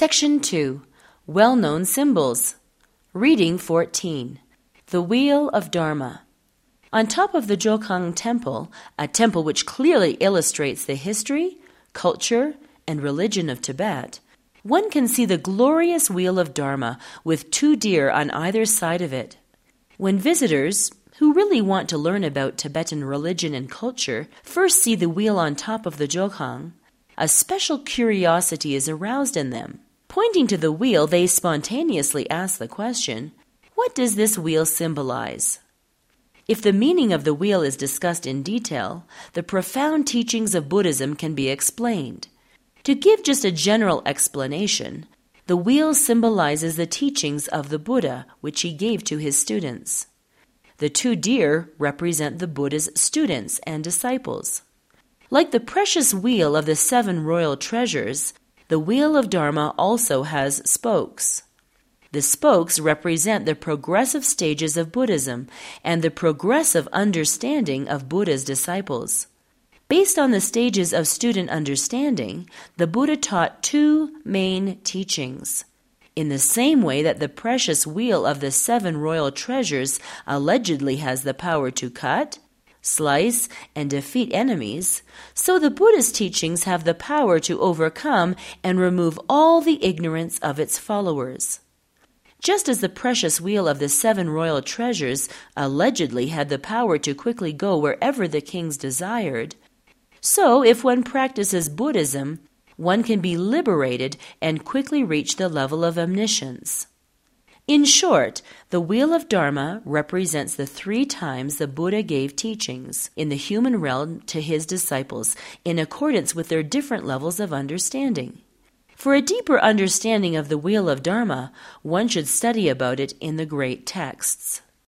Section 2 Well known symbols. Reading 14 The Wheel of Dharma. On top of the Jokhang Temple, a temple which clearly illustrates the history, culture, and religion of Tibet, one can see the glorious Wheel of Dharma with two deer on either side of it. When visitors, who really want to learn about Tibetan religion and culture, first see the wheel on top of the Jokhang, a special curiosity is aroused in them. Pointing to the wheel, they spontaneously ask the question What does this wheel symbolize? If the meaning of the wheel is discussed in detail, the profound teachings of Buddhism can be explained. To give just a general explanation, the wheel symbolizes the teachings of the Buddha, which he gave to his students. The two deer represent the Buddha's students and disciples. Like the precious wheel of the seven royal treasures, the wheel of Dharma also has spokes. The spokes represent the progressive stages of Buddhism and the progressive understanding of Buddha's disciples. Based on the stages of student understanding, the Buddha taught two main teachings. In the same way that the precious wheel of the seven royal treasures allegedly has the power to cut, slice, and defeat enemies, so the Buddha's teachings have the power to overcome and remove all the ignorance of its followers. Just as the precious wheel of the seven royal treasures allegedly had the power to quickly go wherever the kings desired, so if one practices Buddhism, one can be liberated and quickly reach the level of omniscience. In short, the Wheel of Dharma represents the three times the Buddha gave teachings in the human realm to his disciples in accordance with their different levels of understanding. For a deeper understanding of the Wheel of Dharma, one should study about it in the great texts.